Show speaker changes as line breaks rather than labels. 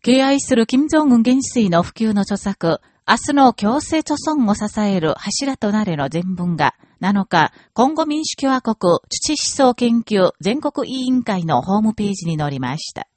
敬愛する金正恩元帥の普及の著作、明日の強制著存を支える柱となれの全文が、7日、今後民主共和国土思想研究全国委員会のホームページに載りました。